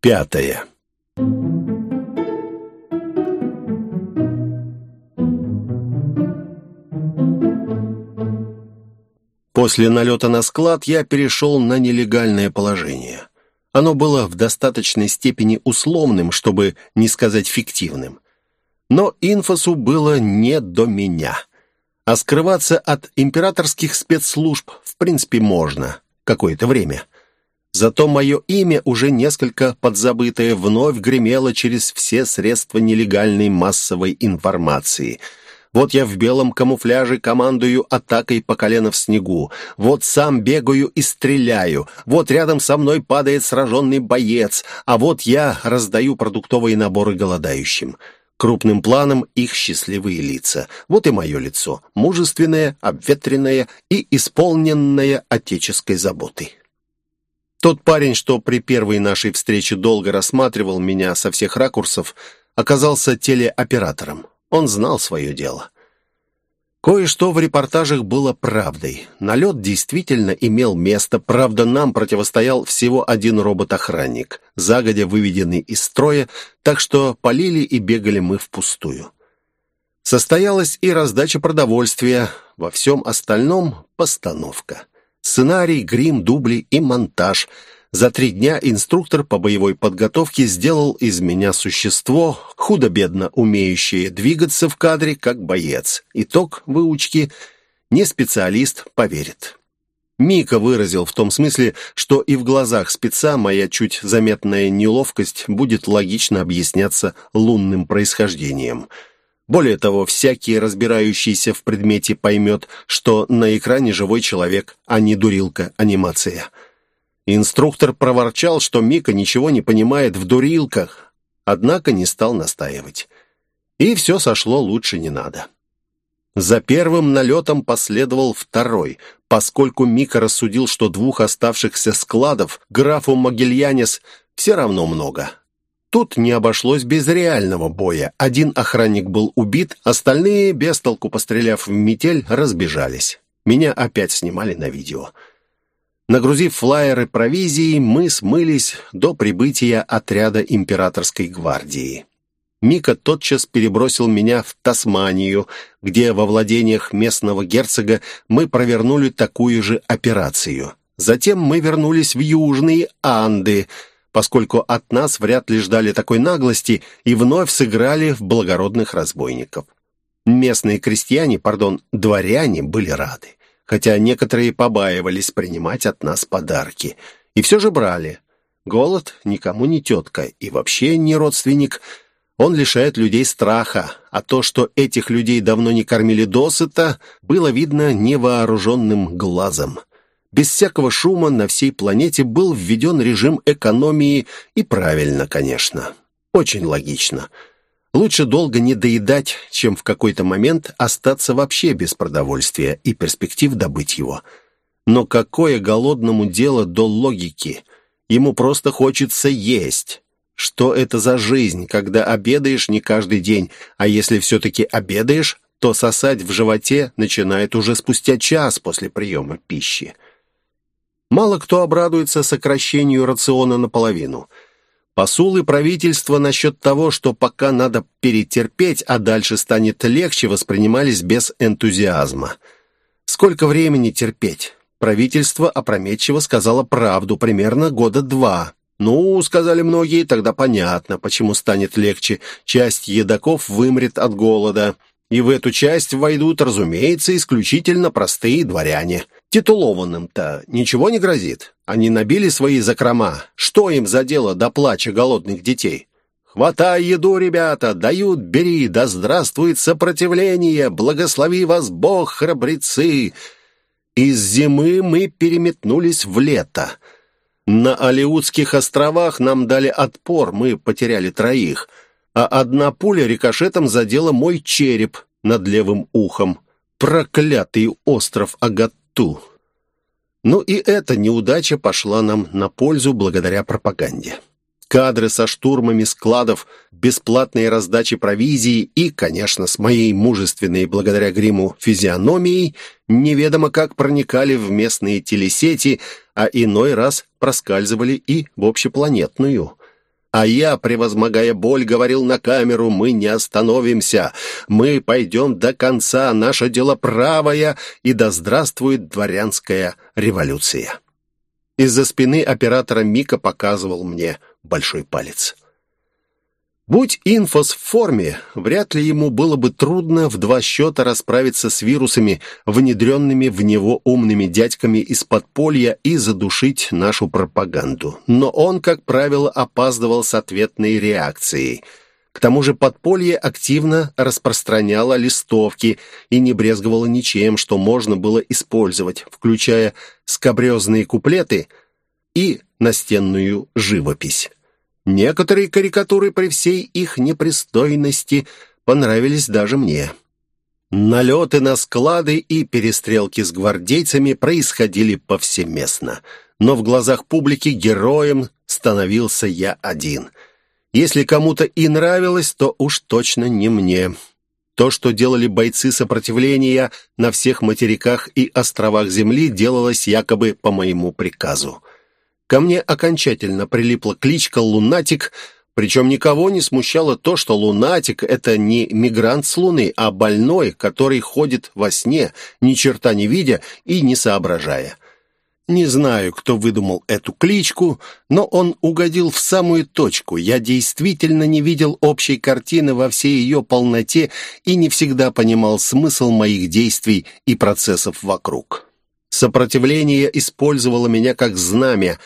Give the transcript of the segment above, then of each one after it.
Пятое. После налета на склад я перешел на нелегальное положение. Оно было в достаточной степени условным, чтобы не сказать фиктивным. Но инфосу было не до меня. А скрываться от императорских спецслужб в принципе можно какое-то время. Зато мое имя, уже несколько подзабытое, вновь гремело через все средства нелегальной массовой информации. Вот я в белом камуфляже командую атакой по колено в снегу. Вот сам бегаю и стреляю. Вот рядом со мной падает сраженный боец. А вот я раздаю продуктовые наборы голодающим. Крупным планом их счастливые лица. Вот и мое лицо. Мужественное, обветренное и исполненное отеческой заботой. Тот парень, что при первой нашей встрече долго рассматривал меня со всех ракурсов, оказался телеоператором. Он знал свое дело. Кое-что в репортажах было правдой. Налет действительно имел место, правда, нам противостоял всего один робот-охранник, загодя выведенный из строя, так что полили и бегали мы впустую. Состоялась и раздача продовольствия, во всем остальном — постановка. Сценарий, грим, дубли и монтаж. За три дня инструктор по боевой подготовке сделал из меня существо, худо-бедно умеющее двигаться в кадре, как боец. Итог выучки не специалист поверит. Мика выразил в том смысле, что и в глазах спеца моя чуть заметная неловкость будет логично объясняться лунным происхождением – более того, всякий, разбирающийся в предмете, поймет, что на экране живой человек, а не дурилка-анимация. Инструктор проворчал, что Мика ничего не понимает в дурилках, однако не стал настаивать. И все сошло лучше не надо. За первым налетом последовал второй, поскольку Мика рассудил, что двух оставшихся складов графу Могильянес все равно много, Тут не обошлось без реального боя. Один охранник был убит, остальные, без толку постреляв в метель, разбежались. Меня опять снимали на видео. Нагрузив флайеры провизией, мы смылись до прибытия отряда императорской гвардии. Мика тотчас перебросил меня в Тасманию, где во владениях местного герцога мы провернули такую же операцию. Затем мы вернулись в Южные Анды – поскольку от нас вряд ли ждали такой наглости и вновь сыграли в благородных разбойников. Местные крестьяне, пардон, дворяне были рады, хотя некоторые побаивались принимать от нас подарки. И все же брали. Голод никому не тетка и вообще не родственник. Он лишает людей страха, а то, что этих людей давно не кормили досыта, было видно невооруженным глазом. Без всякого шума на всей планете был введен режим экономии, и правильно, конечно. Очень логично. Лучше долго не доедать, чем в какой-то момент остаться вообще без продовольствия и перспектив добыть его. Но какое голодному дело до логики? Ему просто хочется есть. Что это за жизнь, когда обедаешь не каждый день, а если все-таки обедаешь, то сосать в животе начинает уже спустя час после приема пищи. Мало кто обрадуется сокращению рациона наполовину. Посулы правительства насчет того, что пока надо перетерпеть, а дальше станет легче, воспринимались без энтузиазма. Сколько времени терпеть? Правительство опрометчиво сказало правду, примерно года два. «Ну, — сказали многие, — тогда понятно, почему станет легче. Часть едоков вымрет от голода. И в эту часть войдут, разумеется, исключительно простые дворяне». Титулованным-то ничего не грозит. Они набили свои закрома. Что им за дело до плача голодных детей? «Хватай еду, ребята! Дают, бери! Да здравствует сопротивление! Благослови вас Бог, храбрецы!» Из зимы мы переметнулись в лето. На Алиутских островах нам дали отпор, мы потеряли троих, а одна пуля рикошетом задела мой череп над левым ухом. Проклятый остров Агат ту. Ну и эта неудача пошла нам на пользу благодаря пропаганде. Кадры со штурмами складов, бесплатные раздачи провизии и, конечно, с моей мужественной благодаря гриму физиономией неведомо как проникали в местные телесети, а иной раз проскальзывали и в общепланетную. А я, превозмогая боль, говорил на камеру, мы не остановимся, мы пойдем до конца, наше дело правое, и да здравствует дворянская революция. Из-за спины оператора Мика показывал мне большой палец. Будь инфос в форме, вряд ли ему было бы трудно в два счета расправиться с вирусами, внедренными в него умными дядьками из подполья и задушить нашу пропаганду. Но он, как правило, опаздывал с ответной реакцией. К тому же подполье активно распространяло листовки и не брезговало ничем, что можно было использовать, включая скабрезные куплеты и настенную живопись. Некоторые карикатуры при всей их непристойности понравились даже мне. Налеты на склады и перестрелки с гвардейцами происходили повсеместно. Но в глазах публики героем становился я один. Если кому-то и нравилось, то уж точно не мне. То, что делали бойцы сопротивления на всех материках и островах Земли, делалось якобы по моему приказу. Ко мне окончательно прилипла кличка «Лунатик», причем никого не смущало то, что лунатик — это не мигрант с Луны, а больной, который ходит во сне, ни черта не видя и не соображая. Не знаю, кто выдумал эту кличку, но он угодил в самую точку. Я действительно не видел общей картины во всей ее полноте и не всегда понимал смысл моих действий и процессов вокруг. Сопротивление использовало меня как знамя,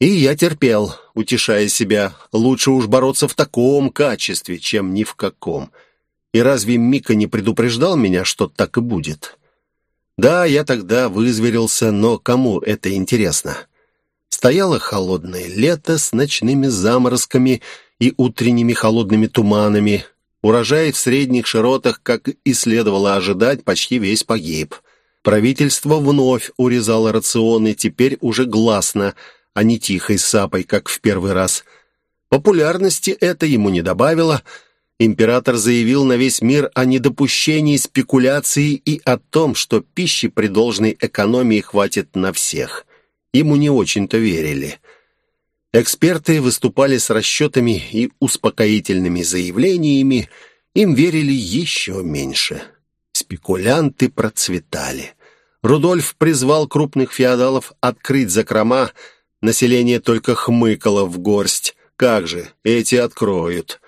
и я терпел, утешая себя. Лучше уж бороться в таком качестве, чем ни в каком. И разве Мика не предупреждал меня, что так и будет? Да, я тогда вызверился, но кому это интересно? Стояло холодное лето с ночными заморозками и утренними холодными туманами. Урожай в средних широтах, как и следовало ожидать, почти весь погиб. Правительство вновь урезало рационы, теперь уже гласно, а не тихой сапой, как в первый раз. Популярности это ему не добавило. Император заявил на весь мир о недопущении спекуляции и о том, что пищи при должной экономии хватит на всех. Ему не очень-то верили. Эксперты выступали с расчетами и успокоительными заявлениями, им верили еще меньше. Спекулянты процветали. Рудольф призвал крупных феодалов открыть закрома, население только хмыкало в горсть. Как же, эти откроют.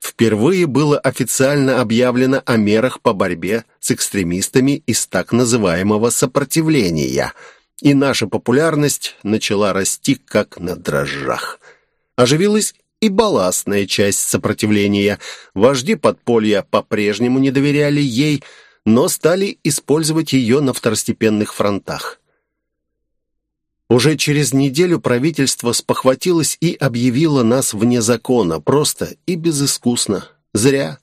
Впервые было официально объявлено о мерах по борьбе с экстремистами из так называемого сопротивления, и наша популярность начала расти как на дрожжах. Оживилась и балластная часть сопротивления. Вожди подполья по-прежнему не доверяли ей, но стали использовать ее на второстепенных фронтах. Уже через неделю правительство спохватилось и объявило нас вне закона, просто и безыскусно. Зря.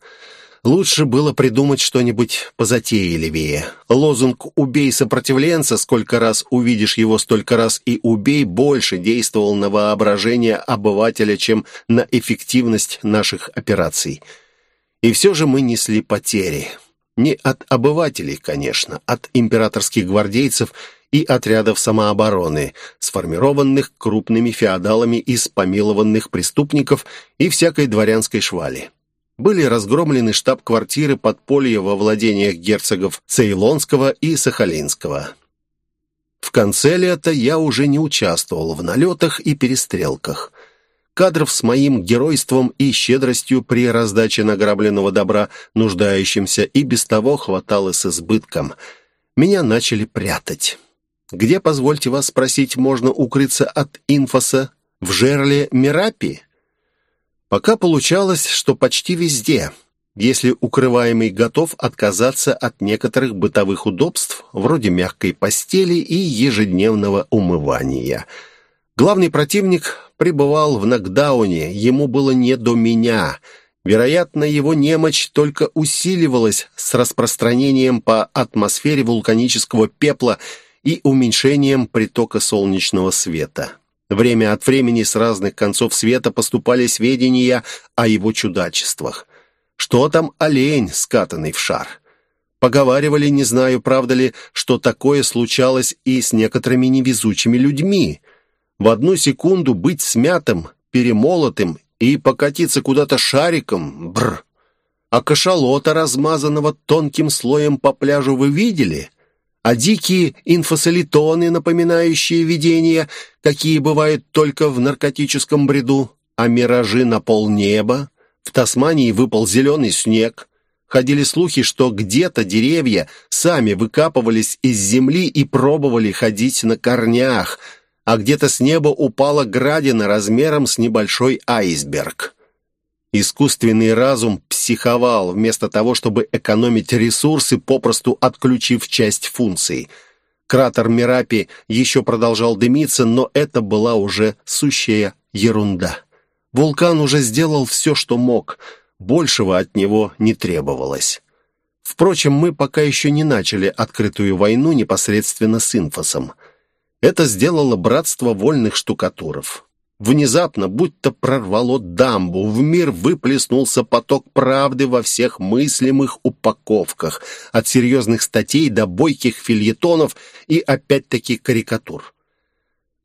Лучше было придумать что-нибудь позатейливее. Лозунг «Убей сопротивленца, сколько раз увидишь его, столько раз и убей» больше действовал на воображение обывателя, чем на эффективность наших операций. И все же мы несли потери. Не от обывателей, конечно, от императорских гвардейцев и отрядов самообороны, сформированных крупными феодалами из помилованных преступников и всякой дворянской швали. Были разгромлены штаб-квартиры подполья во владениях герцогов Цейлонского и Сахалинского. В конце лета я уже не участвовал в налетах и перестрелках – Кадров с моим геройством и щедростью при раздаче награбленного добра нуждающимся и без того хватало с избытком. Меня начали прятать. Где, позвольте вас спросить, можно укрыться от инфоса? В жерле Мирапи? Пока получалось, что почти везде, если укрываемый готов отказаться от некоторых бытовых удобств, вроде мягкой постели и ежедневного умывания – Главный противник пребывал в нокдауне, ему было не до меня. Вероятно, его немощь только усиливалась с распространением по атмосфере вулканического пепла и уменьшением притока солнечного света. Время от времени с разных концов света поступали сведения о его чудачествах. Что там олень, скатанный в шар? Поговаривали, не знаю, правда ли, что такое случалось и с некоторыми невезучими людьми – в одну секунду быть смятым, перемолотым и покатиться куда-то шариком, бр. А кашалота, размазанного тонким слоем по пляжу, вы видели? А дикие инфосолитоны, напоминающие видения, какие бывают только в наркотическом бреду? А миражи на полнеба? В Тасмании выпал зеленый снег. Ходили слухи, что где-то деревья сами выкапывались из земли и пробовали ходить на корнях, а где-то с неба упала градина размером с небольшой айсберг. Искусственный разум психовал, вместо того, чтобы экономить ресурсы, попросту отключив часть функций. Кратер Мирапи еще продолжал дымиться, но это была уже сущая ерунда. Вулкан уже сделал все, что мог. Большего от него не требовалось. Впрочем, мы пока еще не начали открытую войну непосредственно с инфосом. Это сделало братство вольных штукатуров. Внезапно, будто прорвало дамбу, в мир выплеснулся поток правды во всех мыслимых упаковках, от серьезных статей до бойких фильетонов и опять-таки карикатур.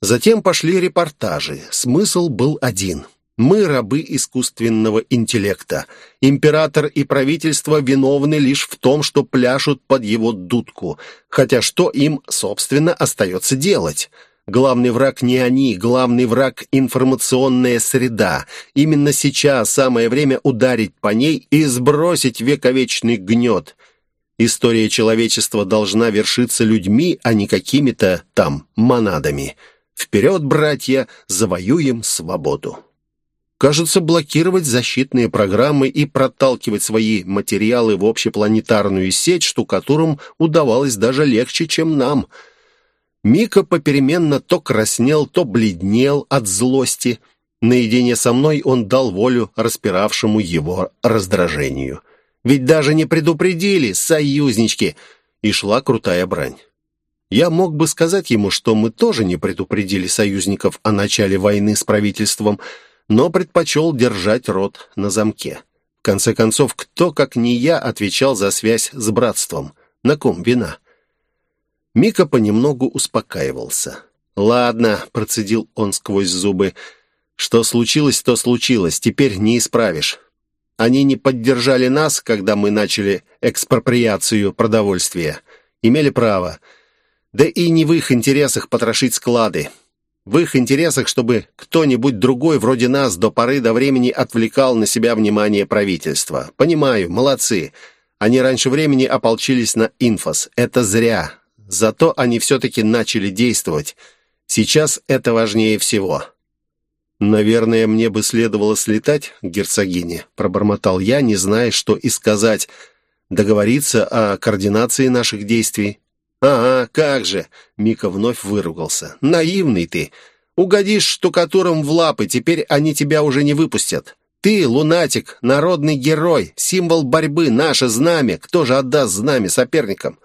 Затем пошли репортажи. Смысл был один — мы рабы искусственного интеллекта. Император и правительство виновны лишь в том, что пляшут под его дудку. Хотя что им, собственно, остается делать? Главный враг не они, главный враг — информационная среда. Именно сейчас самое время ударить по ней и сбросить вековечный гнет. История человечества должна вершиться людьми, а не какими-то там монадами. Вперед, братья, завоюем свободу. Кажется, блокировать защитные программы и проталкивать свои материалы в общепланетарную сеть штукатурам удавалось даже легче, чем нам. Мика попеременно то краснел, то бледнел от злости. Наедине со мной он дал волю распиравшему его раздражению. Ведь даже не предупредили, союзнички! И шла крутая брань. Я мог бы сказать ему, что мы тоже не предупредили союзников о начале войны с правительством, но предпочел держать рот на замке. В конце концов, кто, как не я, отвечал за связь с братством? На ком вина? Мика понемногу успокаивался. «Ладно», — процедил он сквозь зубы, — «что случилось, то случилось, теперь не исправишь. Они не поддержали нас, когда мы начали экспроприацию продовольствия. Имели право. Да и не в их интересах потрошить склады. В их интересах, чтобы кто-нибудь другой вроде нас до поры до времени отвлекал на себя внимание правительства. Понимаю, молодцы. Они раньше времени ополчились на инфос. Это зря. Зато они все-таки начали действовать. Сейчас это важнее всего. «Наверное, мне бы следовало слетать герцогине», — пробормотал я, не зная, что и сказать. «Договориться о координации наших действий». «Ага, как же!» — Мика вновь выругался. «Наивный ты! Угодишь штукатурам в лапы, теперь они тебя уже не выпустят. Ты, лунатик, народный герой, символ борьбы, наше знамя. Кто же отдаст знамя соперникам?»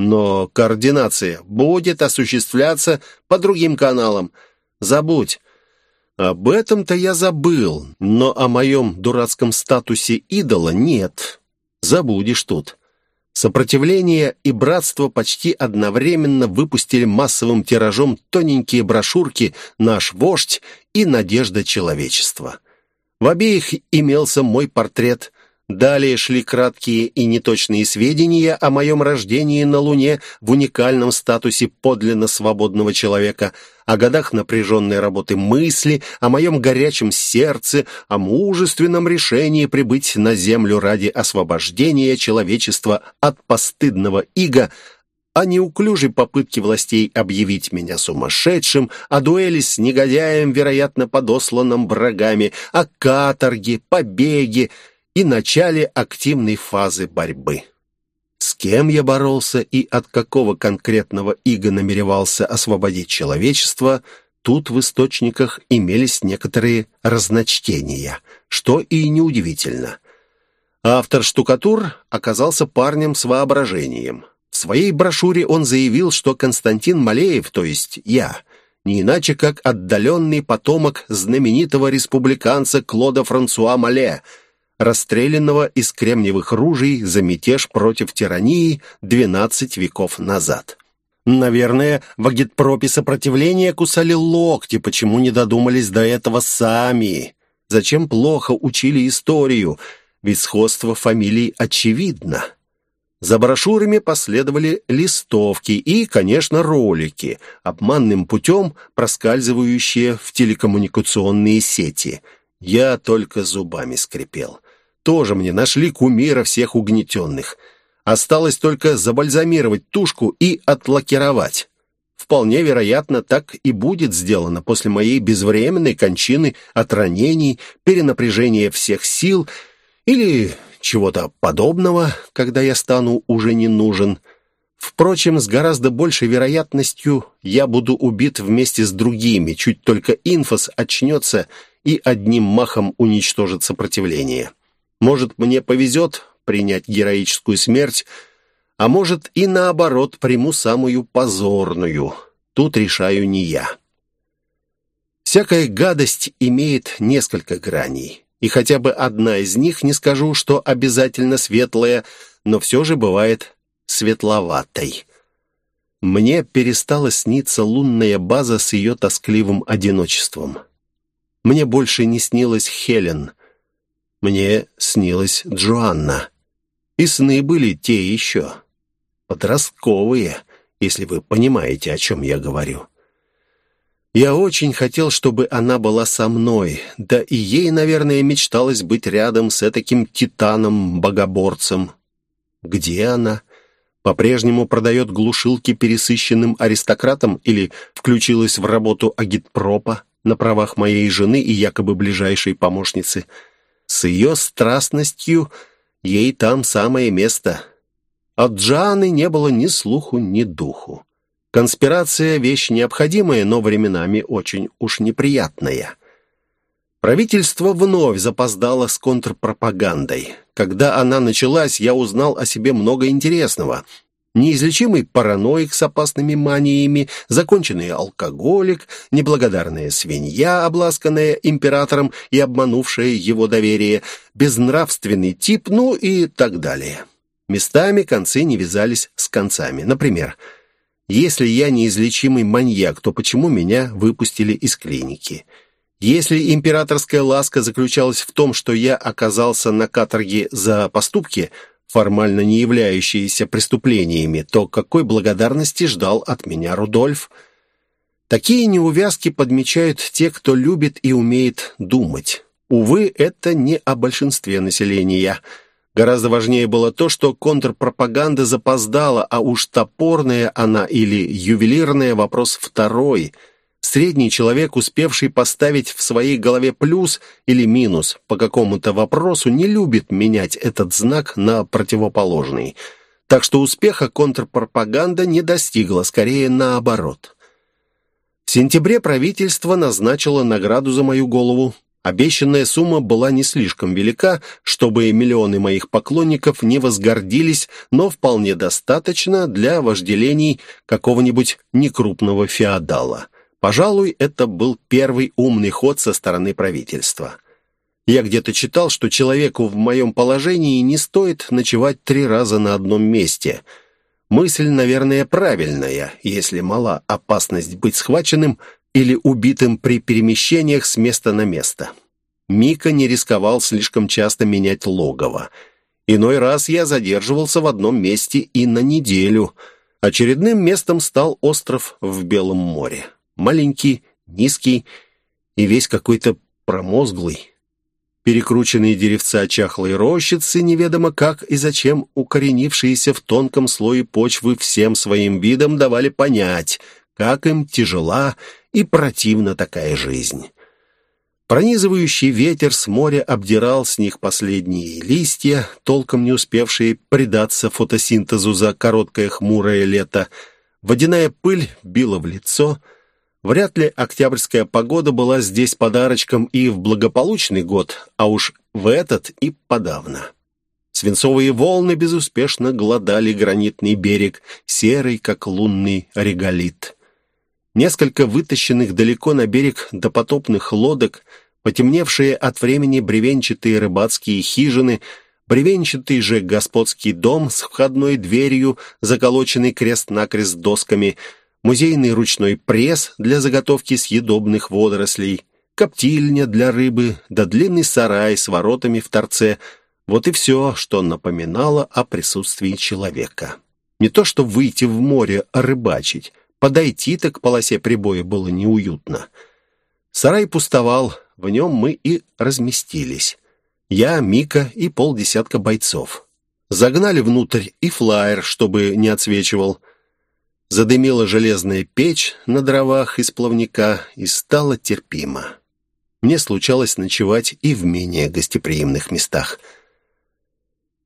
«Но координация будет осуществляться по другим каналам. Забудь». «Об этом-то я забыл, но о моем дурацком статусе идола нет. Забудешь тут». Сопротивление и братство почти одновременно выпустили массовым тиражом тоненькие брошюрки «Наш вождь» и «Надежда человечества». В обеих имелся мой портрет. Далее шли краткие и неточные сведения о моем рождении на Луне в уникальном статусе подлинно свободного человека – о годах напряженной работы мысли, о моем горячем сердце, о мужественном решении прибыть на Землю ради освобождения человечества от постыдного ига, о неуклюжей попытке властей объявить меня сумасшедшим, о дуэли с негодяем, вероятно, подосланным врагами, о каторге, побеге и начале активной фазы борьбы. С кем я боролся и от какого конкретного ига намеревался освободить человечество, тут в источниках имелись некоторые разночтения, что и неудивительно. Автор штукатур оказался парнем с воображением. В своей брошюре он заявил, что Константин Малеев, то есть я, не иначе как отдаленный потомок знаменитого республиканца Клода Франсуа Мале – расстрелянного из кремниевых ружей за мятеж против тирании 12 веков назад. Наверное, в агитпропе сопротивления кусали локти, почему не додумались до этого сами. Зачем плохо учили историю? Ведь сходство фамилий очевидно. За брошюрами последовали листовки и, конечно, ролики, обманным путем проскальзывающие в телекоммуникационные сети. Я только зубами скрипел. Тоже мне нашли кумира всех угнетенных. Осталось только забальзамировать тушку и отлакировать. Вполне вероятно, так и будет сделано после моей безвременной кончины от ранений, перенапряжения всех сил или чего-то подобного, когда я стану уже не нужен. Впрочем, с гораздо большей вероятностью я буду убит вместе с другими, чуть только инфос очнется и одним махом уничтожит сопротивление. Может, мне повезет принять героическую смерть, а может и наоборот приму самую позорную. Тут решаю не я. Всякая гадость имеет несколько граней и хотя бы одна из них, не скажу, что обязательно светлая, но все же бывает светловатой. Мне перестала сниться лунная база с ее тоскливым одиночеством. Мне больше не снилась Хелен. Мне снилась Джоанна. И сны были те еще. Подростковые, если вы понимаете, о чем я говорю. Я очень хотел, чтобы она была со мной, да и ей, наверное, мечталось быть рядом с этаким титаном-богоборцем. Где она? По-прежнему продает глушилки пересыщенным аристократам или включилась в работу агитпропа на правах моей жены и якобы ближайшей помощницы? С ее страстностью ей там самое место. От Джаны не было ни слуху, ни духу. Конспирация — вещь необходимая, но временами очень уж неприятная. Правительство вновь запоздало с контрпропагандой. Когда она началась, я узнал о себе много интересного. Неизлечимый параноик с опасными маниями, законченный алкоголик, неблагодарная свинья, обласканная императором и обманувшая его доверие, безнравственный тип, ну и так далее. Местами концы не вязались с концами. Например, если я неизлечимый маньяк, то почему меня выпустили из клиники? Если императорская ласка заключалась в том, что я оказался на каторге за поступки, формально не являющиеся преступлениями, то какой благодарности ждал от меня Рудольф? Такие неувязки подмечают те, кто любит и умеет думать. Увы, это не о большинстве населения – Гораздо важнее было то, что контрпропаганда запоздала, а уж топорная она или ювелирная – вопрос второй. Средний человек, успевший поставить в своей голове плюс или минус по какому-то вопросу, не любит менять этот знак на противоположный. Так что успеха контрпропаганда не достигла, скорее наоборот. В сентябре правительство назначило награду за мою голову Обещанная сумма была не слишком велика, чтобы миллионы моих поклонников не возгордились, но вполне достаточно для вожделений какого-нибудь некрупного феодала. Пожалуй, это был первый умный ход со стороны правительства. Я где-то читал, что человеку в моем положении не стоит ночевать три раза на одном месте. Мысль, наверное, правильная, если мала опасность быть схваченным – или убитым при перемещениях с места на место. Мика не рисковал слишком часто менять логово. Иной раз я задерживался в одном месте и на неделю. Очередным местом стал остров в Белом море. Маленький, низкий и весь какой-то промозглый. Перекрученные деревца чахлой рощицы, неведомо как и зачем укоренившиеся в тонком слое почвы всем своим видом давали понять, как им тяжела и противна такая жизнь. Пронизывающий ветер с моря обдирал с них последние листья, толком не успевшие предаться фотосинтезу за короткое хмурое лето. Водяная пыль била в лицо. Вряд ли октябрьская погода была здесь подарочком и в благополучный год, а уж в этот и подавно. Свинцовые волны безуспешно глодали гранитный берег, серый, как лунный реголит. Несколько вытащенных далеко на берег допотопных лодок, потемневшие от времени бревенчатые рыбацкие хижины, бревенчатый же господский дом с входной дверью, заколоченный крест-накрест досками, музейный ручной пресс для заготовки съедобных водорослей, коптильня для рыбы, да длинный сарай с воротами в торце. Вот и все, что напоминало о присутствии человека. Не то что выйти в море, а рыбачить. Подойти-то к полосе прибоя было неуютно. Сарай пустовал, в нем мы и разместились. Я, Мика и полдесятка бойцов. Загнали внутрь и флайер, чтобы не отсвечивал. Задымила железная печь на дровах из плавника и стало терпимо. Мне случалось ночевать и в менее гостеприимных местах.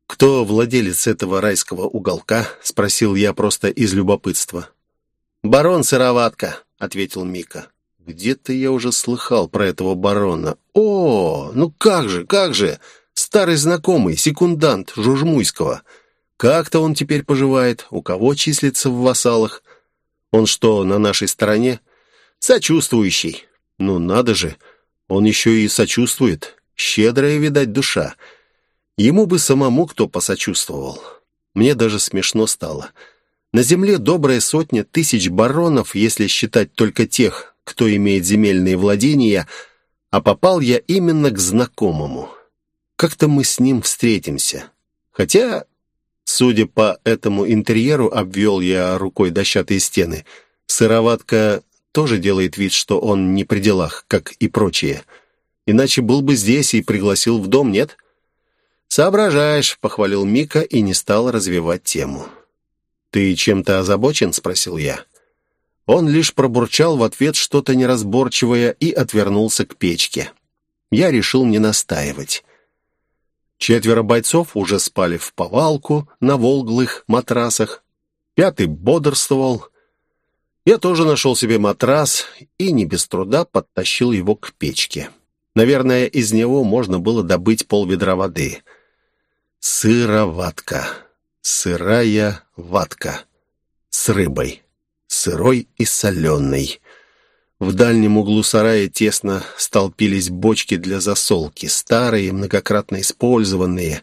«Кто владелец этого райского уголка?» — спросил я просто из любопытства. «Барон Сыроватка», — ответил Мика. «Где-то я уже слыхал про этого барона. О, ну как же, как же! Старый знакомый, секундант Жужмуйского». Как-то он теперь поживает, у кого числится в вассалах. Он что, на нашей стороне? Сочувствующий. Ну, надо же, он еще и сочувствует. Щедрая, видать, душа. Ему бы самому кто посочувствовал. Мне даже смешно стало. На земле добрая сотня тысяч баронов, если считать только тех, кто имеет земельные владения, а попал я именно к знакомому. Как-то мы с ним встретимся. Хотя Судя по этому интерьеру, обвел я рукой дощатые стены. Сыроватка тоже делает вид, что он не при делах, как и прочие. Иначе был бы здесь и пригласил в дом, нет? «Соображаешь», — похвалил Мика и не стал развивать тему. «Ты чем-то озабочен?» — спросил я. Он лишь пробурчал в ответ что-то неразборчивое и отвернулся к печке. Я решил не настаивать. Четверо бойцов уже спали в повалку на волглых матрасах. Пятый бодрствовал. Я тоже нашел себе матрас и не без труда подтащил его к печке. Наверное, из него можно было добыть полведра воды. Сыроватка. Сырая ватка. С рыбой. Сырой и соленой. В дальнем углу сарая тесно столпились бочки для засолки, старые, многократно использованные.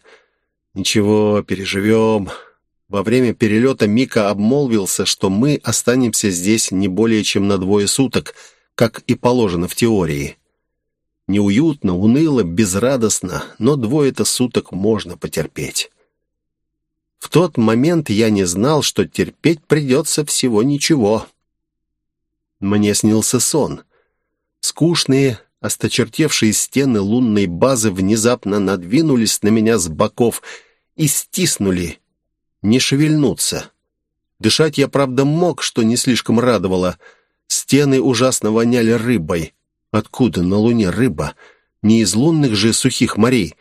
Ничего, переживем. Во время перелета Мика обмолвился, что мы останемся здесь не более чем на двое суток, как и положено в теории. Неуютно, уныло, безрадостно, но двое-то суток можно потерпеть. В тот момент я не знал, что терпеть придется всего ничего. Мне снился сон. Скучные, осточертевшие стены лунной базы внезапно надвинулись на меня с боков и стиснули. Не шевельнуться. Дышать я, правда, мог, что не слишком радовало. Стены ужасно воняли рыбой. Откуда на Луне рыба? Не из лунных же сухих морей.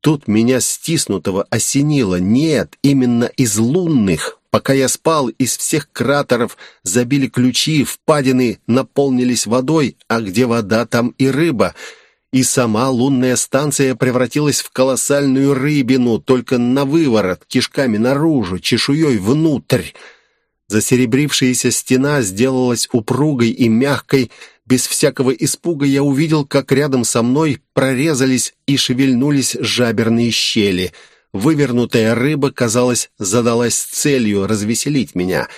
Тут меня стиснутого осенило. Нет, именно из лунных. Пока я спал, из всех кратеров забили ключи, впадины наполнились водой, а где вода, там и рыба. И сама лунная станция превратилась в колоссальную рыбину, только на выворот, кишками наружу, чешуей внутрь. Засеребрившаяся стена сделалась упругой и мягкой. Без всякого испуга я увидел, как рядом со мной прорезались и шевельнулись жаберные щели — Вывернутая рыба, казалось, задалась целью развеселить меня.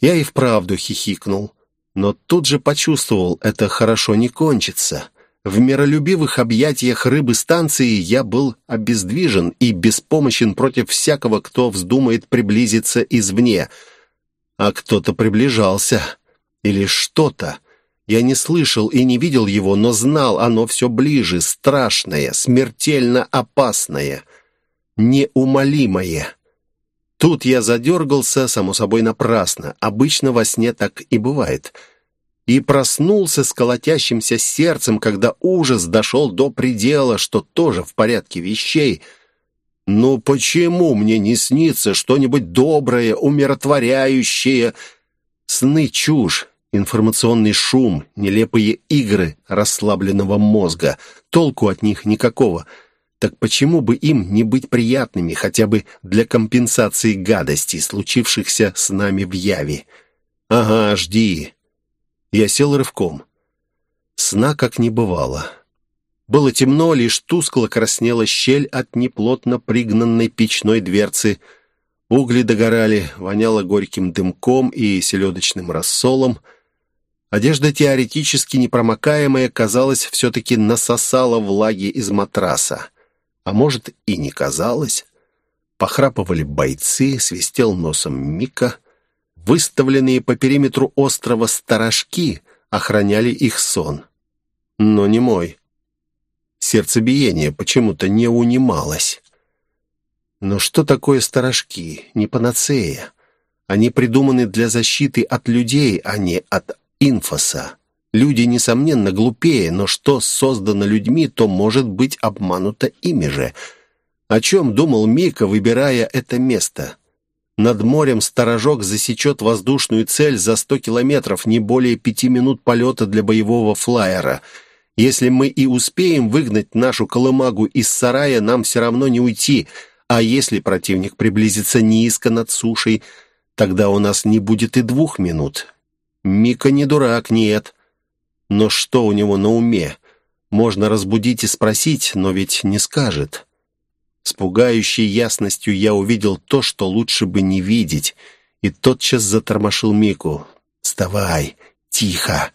Я и вправду хихикнул. Но тут же почувствовал, это хорошо не кончится. В миролюбивых объятиях рыбы станции я был обездвижен и беспомощен против всякого, кто вздумает приблизиться извне. А кто-то приближался. Или что-то. Я не слышал и не видел его, но знал, оно все ближе, страшное, смертельно опасное — неумолимое. Тут я задергался, само собой, напрасно. Обычно во сне так и бывает. И проснулся с колотящимся сердцем, когда ужас дошел до предела, что тоже в порядке вещей. Ну почему мне не снится что-нибудь доброе, умиротворяющее? Сны чушь, информационный шум, нелепые игры расслабленного мозга. Толку от них никакого — так почему бы им не быть приятными, хотя бы для компенсации гадостей, случившихся с нами в Яве? Ага, жди. Я сел рывком. Сна как не бывало. Было темно, лишь тускло краснела щель от неплотно пригнанной печной дверцы. Угли догорали, воняло горьким дымком и селедочным рассолом. Одежда теоретически непромокаемая, казалось, все-таки насосала влаги из матраса. А может, и не казалось. Похрапывали бойцы, свистел носом Мика. Выставленные по периметру острова сторожки охраняли их сон. Но не мой. Сердцебиение почему-то не унималось. Но что такое сторожки? Не панацея. Они придуманы для защиты от людей, а не от инфоса. Люди, несомненно, глупее, но что создано людьми, то может быть обмануто ими же. О чем думал Мика, выбирая это место? Над морем сторожок засечет воздушную цель за 100 километров, не более пяти минут полета для боевого флайера. Если мы и успеем выгнать нашу колымагу из сарая, нам все равно не уйти. А если противник приблизится низко над сушей, тогда у нас не будет и двух минут. Мика не дурак, нет. Но что у него на уме? Можно разбудить и спросить, но ведь не скажет. С пугающей ясностью я увидел то, что лучше бы не видеть, и тотчас затормошил Мику. «Вставай! Тихо!»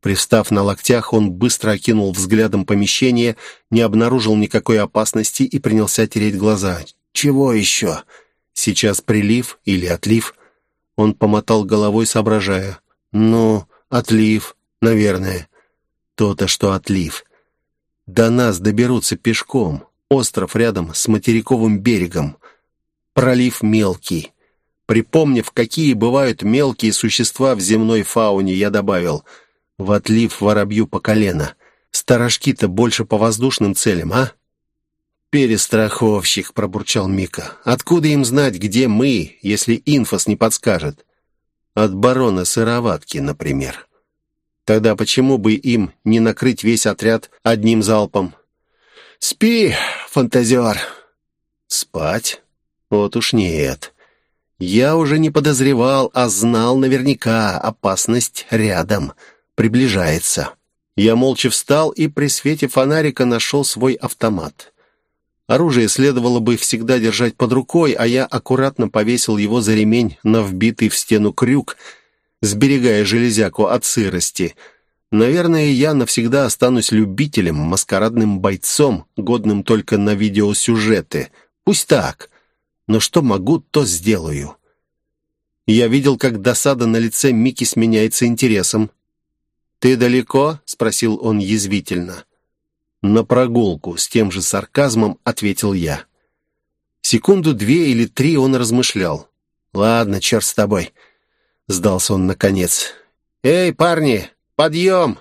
Пристав на локтях, он быстро окинул взглядом помещение, не обнаружил никакой опасности и принялся тереть глаза. «Чего еще? Сейчас прилив или отлив?» Он помотал головой, соображая. «Ну, отлив, наверное». «То-то, что отлив. До нас доберутся пешком. Остров рядом с материковым берегом. Пролив мелкий. Припомнив, какие бывают мелкие существа в земной фауне, я добавил «в отлив воробью по колено». Сторожки-то больше по воздушным целям, а? «Перестраховщик», — пробурчал Мика. «Откуда им знать, где мы, если инфос не подскажет?» «От барона сыроватки, например». «Тогда почему бы им не накрыть весь отряд одним залпом?» «Спи, фантазер!» «Спать? Вот уж нет. Я уже не подозревал, а знал наверняка, опасность рядом, приближается». Я молча встал и при свете фонарика нашел свой автомат. Оружие следовало бы всегда держать под рукой, а я аккуратно повесил его за ремень на вбитый в стену крюк, сберегая железяку от сырости — Наверное, я навсегда останусь любителем, маскарадным бойцом, годным только на видеосюжеты. Пусть так. Но что могу, то сделаю. Я видел, как досада на лице Мики сменяется интересом. «Ты далеко?» — спросил он язвительно. «На прогулку», — с тем же сарказмом ответил я. Секунду две или три он размышлял. «Ладно, черт с тобой», — сдался он наконец. «Эй, парни, «Подъем!